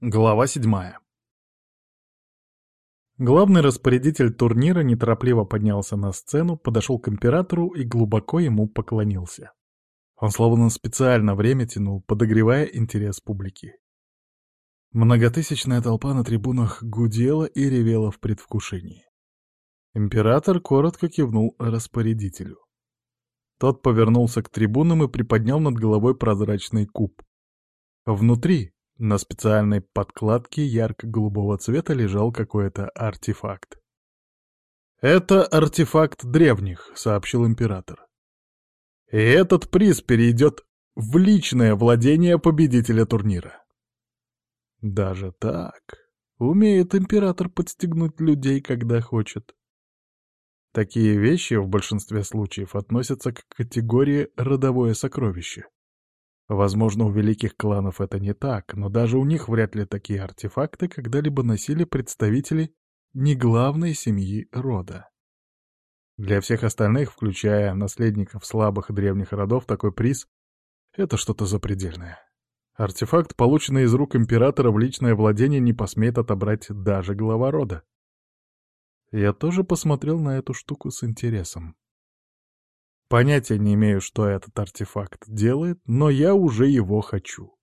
Глава седьмая. Главный распорядитель турнира неторопливо поднялся на сцену, подошел к императору и глубоко ему поклонился. Он словно специально время тянул, подогревая интерес публики. Многотысячная толпа на трибунах гудела и ревела в предвкушении. Император коротко кивнул распорядителю. Тот повернулся к трибунам и приподнял над головой прозрачный куб. Внутри, на специальной подкладке ярко-голубого цвета лежал какой-то артефакт. «Это артефакт древних», — сообщил император. «И этот приз перейдет в личное владение победителя турнира». Даже так. Умеет император подстегнуть людей, когда хочет. Такие вещи в большинстве случаев относятся к категории «родовое сокровище». Возможно, у великих кланов это не так, но даже у них вряд ли такие артефакты когда-либо носили представители не главной семьи рода. Для всех остальных, включая наследников слабых древних родов, такой приз — это что-то запредельное. Артефакт, полученный из рук императора в личное владение, не посмеет отобрать даже глава рода. Я тоже посмотрел на эту штуку с интересом. Понятия не имею, что этот артефакт делает, но я уже его хочу.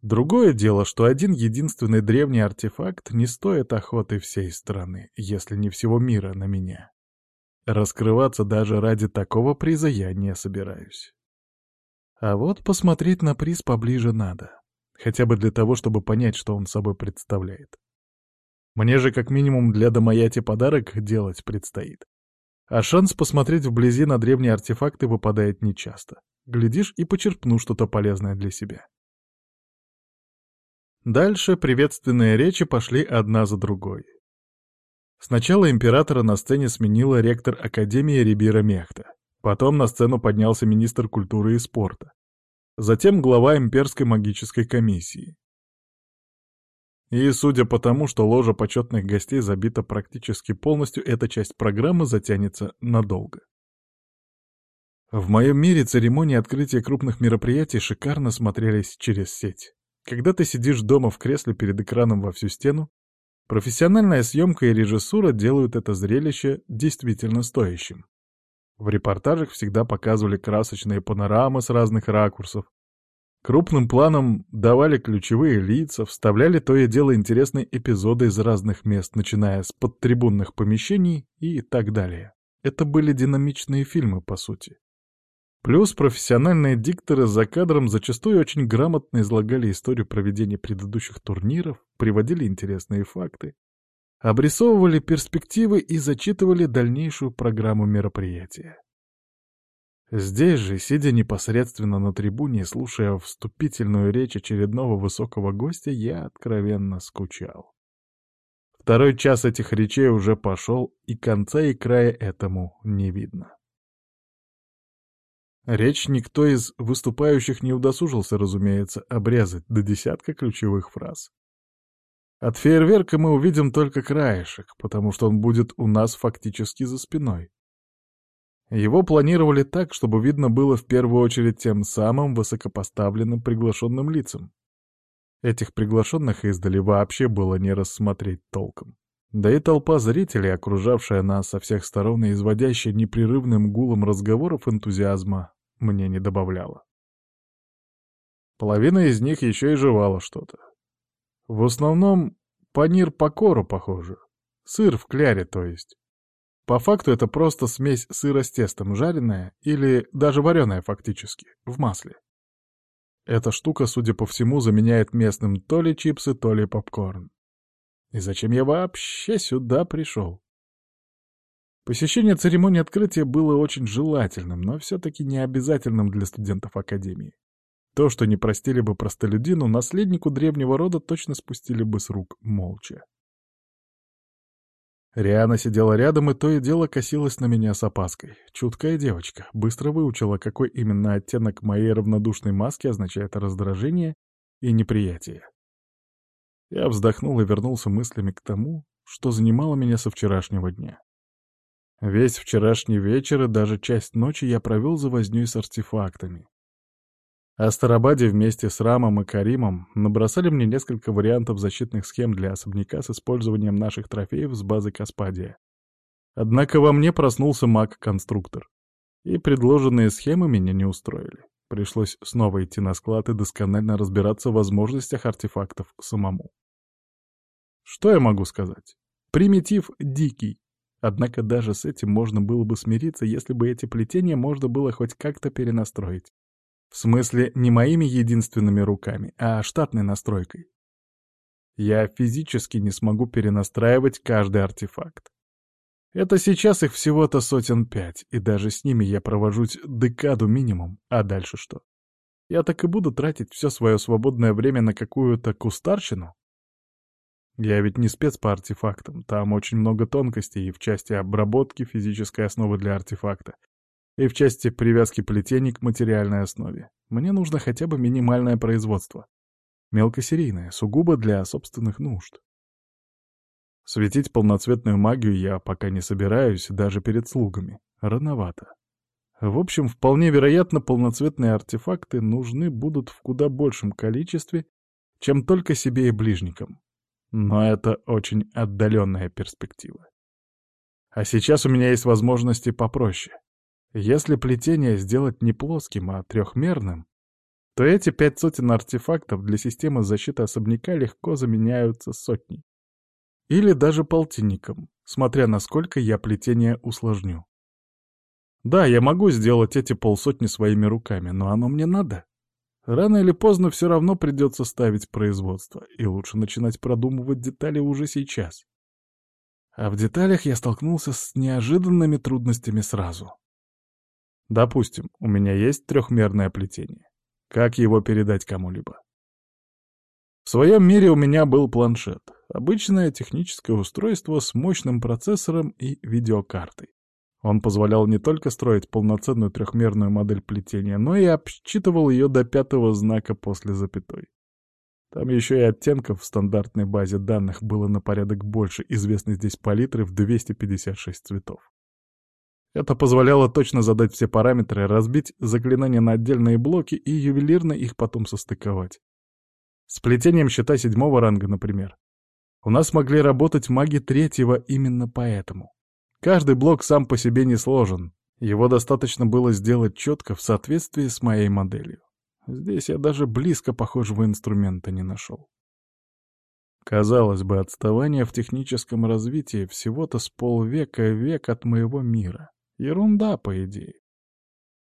Другое дело, что один единственный древний артефакт не стоит охоты всей страны, если не всего мира на меня. Раскрываться даже ради такого приза я не собираюсь. А вот посмотреть на приз поближе надо. Хотя бы для того, чтобы понять, что он собой представляет. Мне же как минимум для Домаяти подарок делать предстоит. А шанс посмотреть вблизи на древние артефакты выпадает нечасто. Глядишь и почерпну что-то полезное для себя. Дальше приветственные речи пошли одна за другой. Сначала императора на сцене сменила ректор Академии Рибира Мехта. Потом на сцену поднялся министр культуры и спорта. Затем глава имперской магической комиссии. И судя по тому, что ложа почетных гостей забита практически полностью, эта часть программы затянется надолго. В моем мире церемонии открытия крупных мероприятий шикарно смотрелись через сеть. Когда ты сидишь дома в кресле перед экраном во всю стену, профессиональная съемка и режиссура делают это зрелище действительно стоящим. В репортажах всегда показывали красочные панорамы с разных ракурсов, Крупным планом давали ключевые лица, вставляли то и дело интересные эпизоды из разных мест, начиная с подтрибунных помещений и так далее. Это были динамичные фильмы, по сути. Плюс профессиональные дикторы за кадром зачастую очень грамотно излагали историю проведения предыдущих турниров, приводили интересные факты, обрисовывали перспективы и зачитывали дальнейшую программу мероприятия. Здесь же, сидя непосредственно на трибуне и слушая вступительную речь очередного высокого гостя, я откровенно скучал. Второй час этих речей уже пошел, и конца и края этому не видно. Речь никто из выступающих не удосужился, разумеется, обрезать до десятка ключевых фраз. От фейерверка мы увидим только краешек, потому что он будет у нас фактически за спиной. Его планировали так, чтобы видно было в первую очередь тем самым высокопоставленным приглашенным лицам. Этих приглашенных издали вообще было не рассмотреть толком. Да и толпа зрителей, окружавшая нас со всех сторон и изводящая непрерывным гулом разговоров энтузиазма, мне не добавляла. Половина из них еще и жевала что-то. В основном панир по кору похоже. Сыр в кляре, то есть. По факту это просто смесь сыра с тестом, жареная или даже вареная фактически, в масле. Эта штука, судя по всему, заменяет местным то ли чипсы, то ли попкорн. И зачем я вообще сюда пришел? Посещение церемонии открытия было очень желательным, но все-таки не обязательным для студентов Академии. То, что не простили бы простолюдину, наследнику древнего рода точно спустили бы с рук молча. Риана сидела рядом и то и дело косилась на меня с опаской. Чуткая девочка, быстро выучила, какой именно оттенок моей равнодушной маски означает раздражение и неприятие. Я вздохнул и вернулся мыслями к тому, что занимало меня со вчерашнего дня. Весь вчерашний вечер и даже часть ночи я провел за вознёй с артефактами. Астарабаде вместе с Рамом и Каримом набросали мне несколько вариантов защитных схем для особняка с использованием наших трофеев с базы Каспадия. Однако во мне проснулся маг-конструктор, и предложенные схемы меня не устроили. Пришлось снова идти на склад и досконально разбираться в возможностях артефактов самому. Что я могу сказать? Примитив дикий. Однако даже с этим можно было бы смириться, если бы эти плетения можно было хоть как-то перенастроить. В смысле, не моими единственными руками, а штатной настройкой. Я физически не смогу перенастраивать каждый артефакт. Это сейчас их всего-то сотен пять, и даже с ними я провожусь декаду минимум, а дальше что? Я так и буду тратить все свое свободное время на какую-то кустарщину? Я ведь не спец по артефактам, там очень много тонкостей и в части обработки физической основы для артефакта, и в части привязки плетений к материальной основе. Мне нужно хотя бы минимальное производство. Мелкосерийное, сугубо для собственных нужд. Светить полноцветную магию я пока не собираюсь, даже перед слугами. Рановато. В общем, вполне вероятно, полноцветные артефакты нужны будут в куда большем количестве, чем только себе и ближникам. Но это очень отдаленная перспектива. А сейчас у меня есть возможности попроще. Если плетение сделать не плоским, а трехмерным, то эти пять сотен артефактов для системы защиты особняка легко заменяются сотней. Или даже полтинником, смотря насколько я плетение усложню. Да, я могу сделать эти полсотни своими руками, но оно мне надо. Рано или поздно все равно придется ставить производство, и лучше начинать продумывать детали уже сейчас. А в деталях я столкнулся с неожиданными трудностями сразу. Допустим, у меня есть трехмерное плетение. Как его передать кому-либо? В своем мире у меня был планшет. Обычное техническое устройство с мощным процессором и видеокартой. Он позволял не только строить полноценную трехмерную модель плетения, но и обсчитывал ее до пятого знака после запятой. Там еще и оттенков в стандартной базе данных было на порядок больше известной здесь палитры в 256 цветов. Это позволяло точно задать все параметры, разбить заклинания на отдельные блоки и ювелирно их потом состыковать. С плетением щита седьмого ранга, например. У нас могли работать маги третьего именно поэтому. Каждый блок сам по себе не сложен. Его достаточно было сделать четко в соответствии с моей моделью. Здесь я даже близко похожего инструмента не нашел. Казалось бы, отставание в техническом развитии всего-то с полвека век от моего мира. Ерунда, по идее.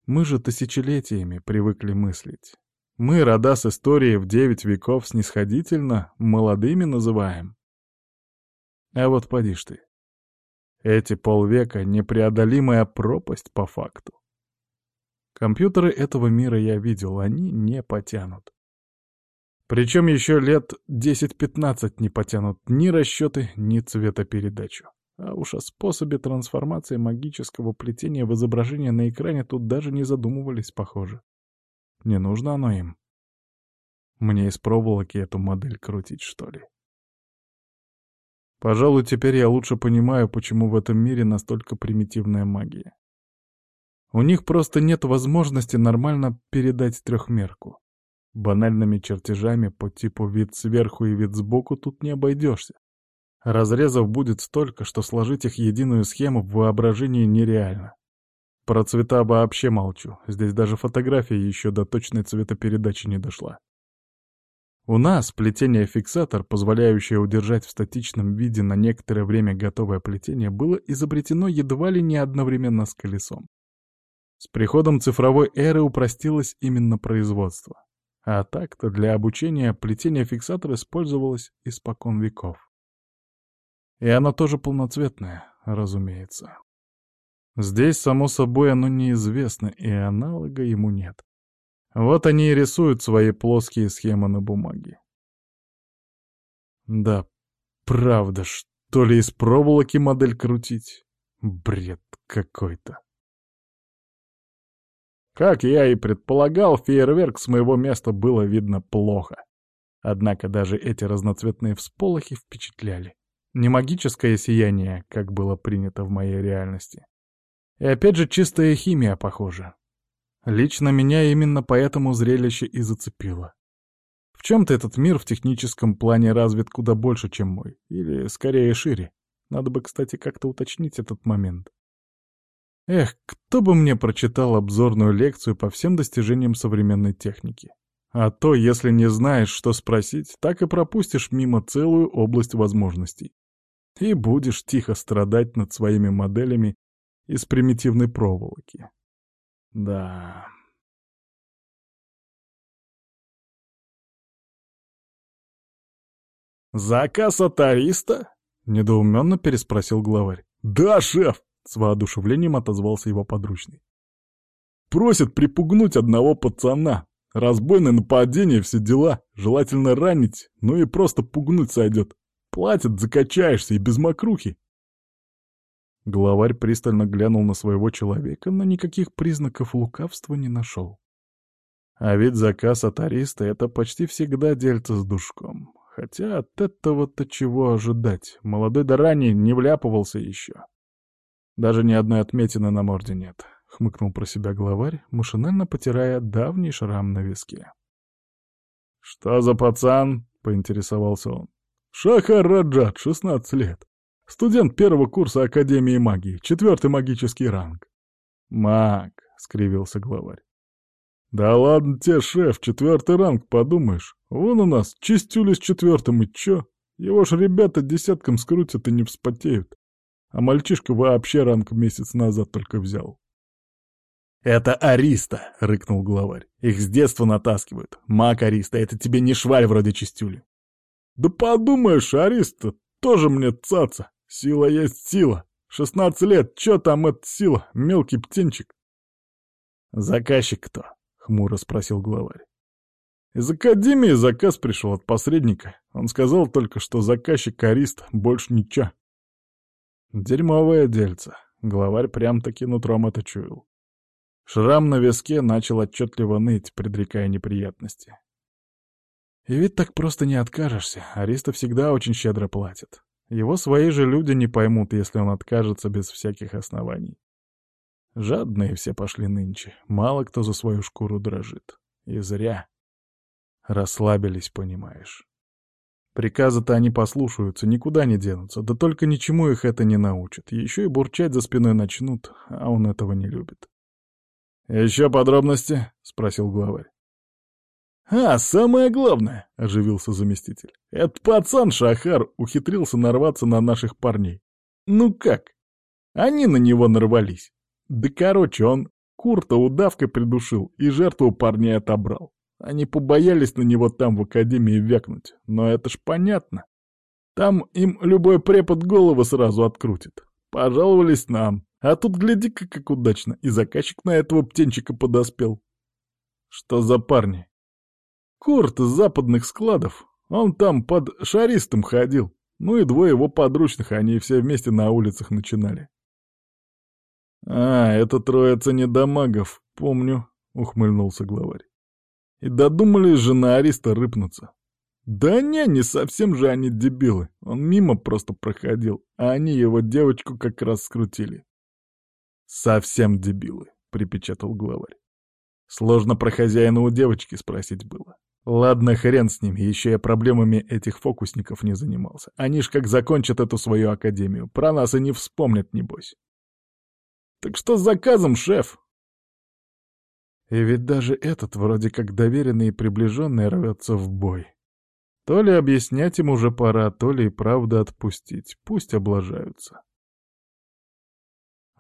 Мы же тысячелетиями привыкли мыслить. Мы, рода с историей в девять веков, снисходительно молодыми называем. А вот поди ж ты. Эти полвека — непреодолимая пропасть по факту. Компьютеры этого мира я видел, они не потянут. Причем еще лет 10-15 не потянут ни расчеты, ни цветопередачу. А уж о способе трансформации магического плетения в изображение на экране тут даже не задумывались, похоже. Не нужно оно им. Мне из проволоки эту модель крутить, что ли? Пожалуй, теперь я лучше понимаю, почему в этом мире настолько примитивная магия. У них просто нет возможности нормально передать трехмерку. Банальными чертежами по типу вид сверху и вид сбоку тут не обойдешься. Разрезов будет столько, что сложить их единую схему в воображении нереально. Про цвета вообще молчу, здесь даже фотография еще до точной цветопередачи не дошла. У нас плетение-фиксатор, позволяющее удержать в статичном виде на некоторое время готовое плетение, было изобретено едва ли не одновременно с колесом. С приходом цифровой эры упростилось именно производство. А так-то для обучения плетение-фиксатор использовалось испокон веков. И оно тоже полноцветное, разумеется. Здесь, само собой, оно неизвестно, и аналога ему нет. Вот они и рисуют свои плоские схемы на бумаге. Да, правда, что ли из проволоки модель крутить? Бред какой-то. Как я и предполагал, фейерверк с моего места было видно плохо. Однако даже эти разноцветные всполохи впечатляли. Не магическое сияние, как было принято в моей реальности. И опять же чистая химия, похоже. Лично меня именно поэтому зрелище и зацепило. В чем-то этот мир в техническом плане развит куда больше, чем мой. Или, скорее, шире. Надо бы, кстати, как-то уточнить этот момент. Эх, кто бы мне прочитал обзорную лекцию по всем достижениям современной техники. А то, если не знаешь, что спросить, так и пропустишь мимо целую область возможностей. И будешь тихо страдать над своими моделями из примитивной проволоки. Да... «Заказ от Ариста?» — недоуменно переспросил главарь. «Да, шеф!» — с воодушевлением отозвался его подручный. «Просит припугнуть одного пацана. Разбойное нападение, все дела. Желательно ранить, ну и просто пугнуть сойдет. Платят, закачаешься и без мокрухи». Главарь пристально глянул на своего человека, но никаких признаков лукавства не нашел. А ведь заказ от Ариста — это почти всегда дельце с душком. Хотя от этого-то чего ожидать? Молодой да ранее не вляпывался еще. Даже ни одной отметины на морде нет, — хмыкнул про себя главарь, машинально потирая давний шрам на виске. «Что за пацан?» — поинтересовался он. «Шахар Раджат, 16 лет. Студент первого курса Академии магии, четвертый магический ранг». «Маг», — скривился главарь. «Да ладно тебе, шеф, четвертый ранг, подумаешь. Вон у нас чистюли с четвертым, и чё? Его ж ребята десятком скрутят и не вспотеют. А мальчишка вообще ранг месяц назад только взял». «Это Ариста!» — рыкнул главарь. «Их с детства натаскивают. Маг Ариста, это тебе не шваль вроде чистюли». «Да подумаешь, Ариста, тоже мне цаца. Сила есть сила. Шестнадцать лет, чё там эта сила, мелкий птенчик?» «Заказчик кто?» — хмуро спросил главарь. «Из академии заказ пришел от посредника. Он сказал только, что заказчик арист, больше ничего». Дерьмовое дельце. Главарь прям-таки нутром это чуял. Шрам на виске начал отчетливо ныть, предрекая неприятности. И ведь так просто не откажешься. Ариста всегда очень щедро платит. Его свои же люди не поймут, если он откажется без всяких оснований. Жадные все пошли нынче, мало кто за свою шкуру дрожит. И зря. Расслабились, понимаешь. Приказы-то они послушаются, никуда не денутся, да только ничему их это не научит. Еще и бурчать за спиной начнут, а он этого не любит. «Еще подробности?» — спросил главарь. «А, самое главное!» — оживился заместитель. «Этот пацан Шахар ухитрился нарваться на наших парней. Ну как? Они на него нарвались. Да короче, он Курта удавкой придушил и жертву парней отобрал. Они побоялись на него там в академии вякнуть, но это ж понятно. Там им любой препод голову сразу открутит. Пожаловались нам, а тут гляди-ка как удачно, и заказчик на этого птенчика подоспел. Что за парни? Курт из западных складов. Он там под шаристом ходил. Ну и двое его подручных, они все вместе на улицах начинали. «А, это троица недомагов, помню», — ухмыльнулся главарь. «И додумались же на Ариста рыпнуться». «Да не, не совсем же они дебилы. Он мимо просто проходил, а они его девочку как раз скрутили». «Совсем дебилы», — припечатал главарь. Сложно про хозяина у девочки спросить было. Ладно, хрен с ними, еще я проблемами этих фокусников не занимался. Они ж как закончат эту свою академию, про нас и не вспомнят, небось. Так что с заказом, шеф?» И ведь даже этот, вроде как доверенный и приближенный, рвется в бой. То ли объяснять им уже пора, то ли и правда отпустить. Пусть облажаются.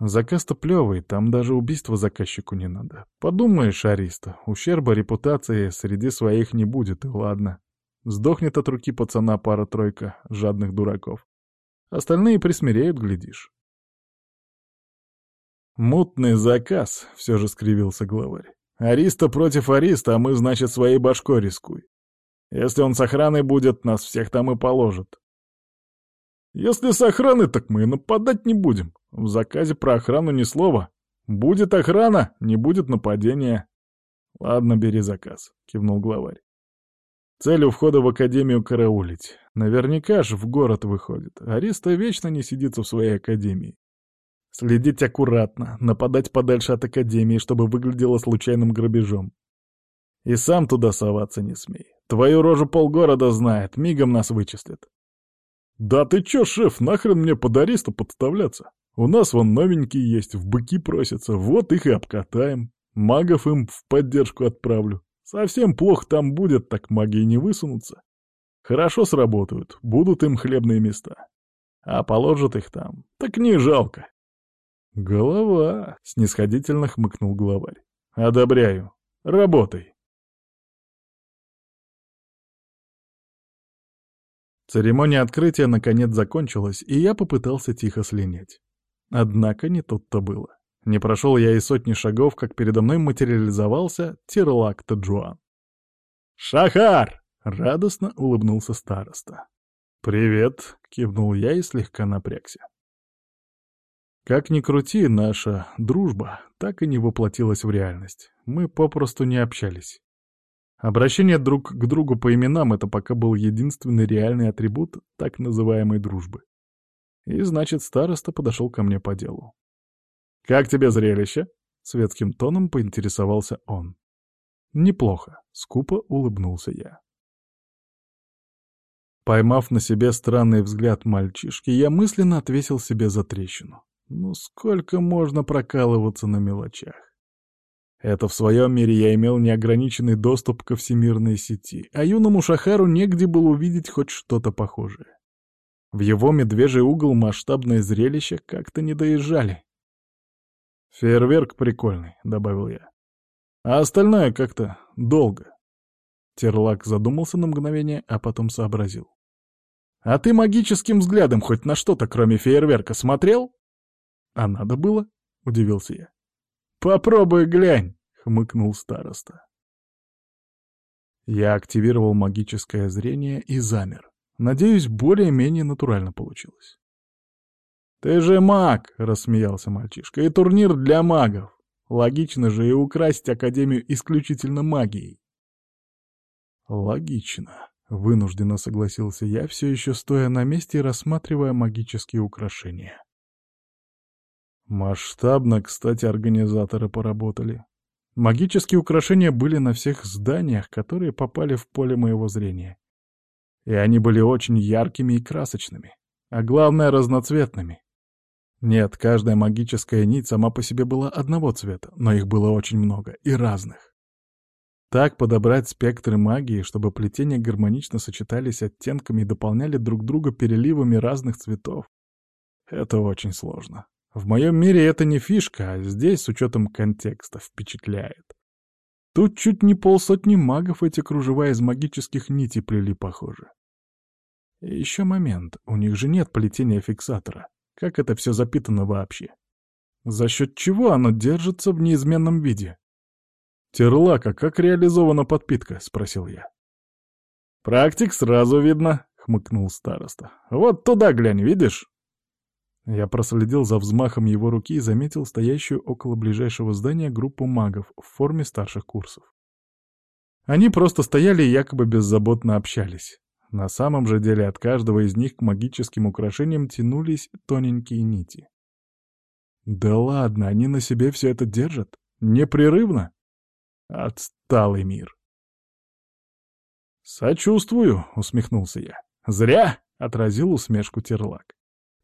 Заказ-то плевый, там даже убийства заказчику не надо. Подумаешь, Ариста, ущерба репутации среди своих не будет, и ладно. Сдохнет от руки пацана пара-тройка жадных дураков. Остальные присмиреют, глядишь. «Мутный заказ», — все же скривился главарь. «Ариста против Ариста, а мы, значит, своей башкой рискуй. Если он с охраной будет, нас всех там и положит». «Если с охраной, так мы и нападать не будем. В заказе про охрану ни слова. Будет охрана, не будет нападения». «Ладно, бери заказ», — кивнул главарь. Цель у входа в академию караулить. Наверняка ж в город выходит. Ариста вечно не сидится в своей академии. Следить аккуратно, нападать подальше от Академии, чтобы выглядело случайным грабежом. И сам туда соваться не смей. Твою рожу полгорода знает, мигом нас вычислят. Да ты чё, шеф, нахрен мне под аристу подставляться? У нас вон новенькие есть, в быки просятся, вот их и обкатаем. Магов им в поддержку отправлю. Совсем плохо там будет, так маги не высунутся. Хорошо сработают, будут им хлебные места. А положат их там, так не жалко. Голова, — снисходительно хмыкнул главарь. Одобряю. Работай. Церемония открытия наконец закончилась, и я попытался тихо слинять. Однако не тут-то было. Не прошел я и сотни шагов, как передо мной материализовался Терлак Таджуан. «Шахар!» — радостно улыбнулся староста. «Привет!» — кивнул я и слегка напрягся. Как ни крути, наша дружба так и не воплотилась в реальность. Мы попросту не общались. Обращение друг к другу по именам — это пока был единственный реальный атрибут так называемой дружбы. И значит, староста подошел ко мне по делу. «Как тебе зрелище?» — светским тоном поинтересовался он. «Неплохо», — скупо улыбнулся я. Поймав на себе странный взгляд мальчишки, я мысленно отвесил себе за трещину. Ну сколько можно прокалываться на мелочах? Это в своем мире я имел неограниченный доступ ко всемирной сети, а юному Шахару негде было увидеть хоть что-то похожее. В его медвежий угол масштабное зрелище как-то не доезжали. «Фейерверк прикольный», — добавил я. «А остальное как-то долго». Терлак задумался на мгновение, а потом сообразил. «А ты магическим взглядом хоть на что-то, кроме фейерверка, смотрел?» «А надо было?» — удивился я. «Попробуй глянь», — хмыкнул староста. Я активировал магическое зрение и замер. Надеюсь, более-менее натурально получилось. «Ты же маг!» — рассмеялся мальчишка. «И турнир для магов! Логично же и украсить Академию исключительно магией!» «Логично», — вынужденно согласился я, все еще стоя на месте и рассматривая магические украшения. Масштабно, кстати, организаторы поработали. Магические украшения были на всех зданиях, которые попали в поле моего зрения. И они были очень яркими и красочными, а главное — разноцветными. Нет, каждая магическая нить сама по себе была одного цвета, но их было очень много и разных. Так подобрать спектры магии, чтобы плетения гармонично сочетались оттенками и дополняли друг друга переливами разных цветов, это очень сложно. В моем мире это не фишка, а здесь, с учетом контекста, впечатляет. Тут чуть не полсотни магов эти кружева из магических нитей плели, похоже. И еще момент, у них же нет плетения фиксатора. Как это все запитано вообще? За счет чего оно держится в неизменном виде? «Терлака, как реализована подпитка?» — спросил я. «Практик сразу видно», — хмыкнул староста. «Вот туда глянь, видишь?» Я проследил за взмахом его руки и заметил стоящую около ближайшего здания группу магов в форме старших курсов. Они просто стояли и якобы беззаботно общались. На самом же деле от каждого из них к магическим украшениям тянулись тоненькие нити. Да ладно, они на себе все это держат? Непрерывно? Отсталый мир. «Сочувствую», — усмехнулся я. «Зря!» — отразил усмешку Терлак.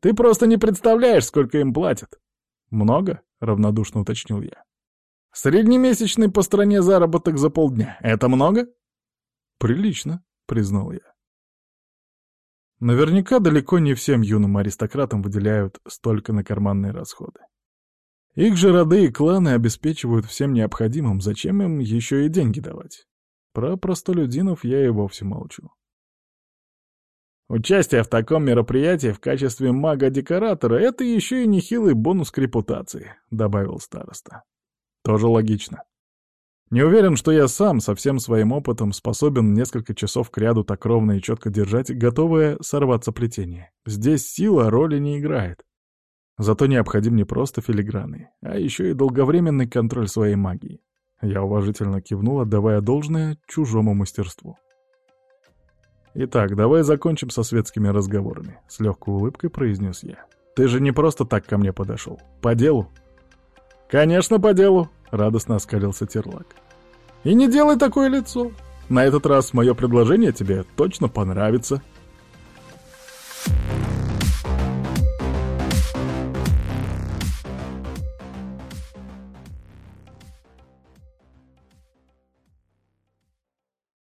«Ты просто не представляешь, сколько им платят». «Много?» — равнодушно уточнил я. «Среднемесячный по стране заработок за полдня. Это много?» «Прилично», — признал я. Наверняка далеко не всем юным аристократам выделяют столько на карманные расходы. Их же роды и кланы обеспечивают всем необходимым, зачем им еще и деньги давать? Про простолюдинов я и вовсе молчу. Участие в таком мероприятии в качестве мага-декоратора — это еще и нехилый бонус к репутации, — добавил староста. Тоже логично. Не уверен, что я сам со всем своим опытом способен несколько часов кряду так ровно и четко держать готовое сорваться плетение. Здесь сила роли не играет. Зато необходим не просто филигранный, а еще и долговременный контроль своей магии. Я уважительно кивнул, отдавая должное чужому мастерству. «Итак, давай закончим со светскими разговорами», — с легкой улыбкой произнес я. «Ты же не просто так ко мне подошел. По делу?» «Конечно, по делу», — радостно оскалился Терлак. «И не делай такое лицо. На этот раз мое предложение тебе точно понравится».